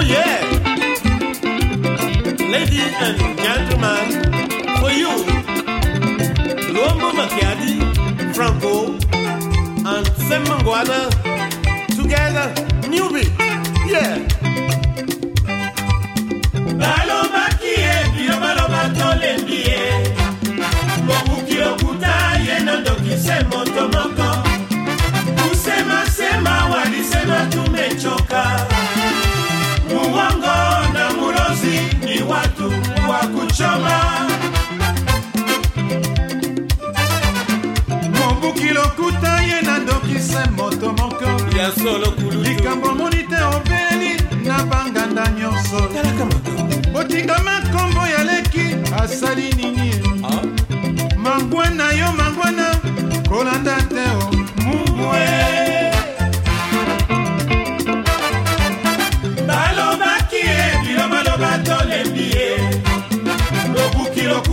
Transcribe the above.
Oh yeah. Ladies and gentlemen, for you, Luambo Makiadi, Franco, and Sam Mangwana, together, new beat. Yeah. Baloma kie. Ni watu wa kuchoma? Mobuki lokuta ye nandokise moto moko. Ya solo kulutu. likambo moni te obeli na banganda nyonso. Botingama nkombo ya leki asali nini? Ah. mangwana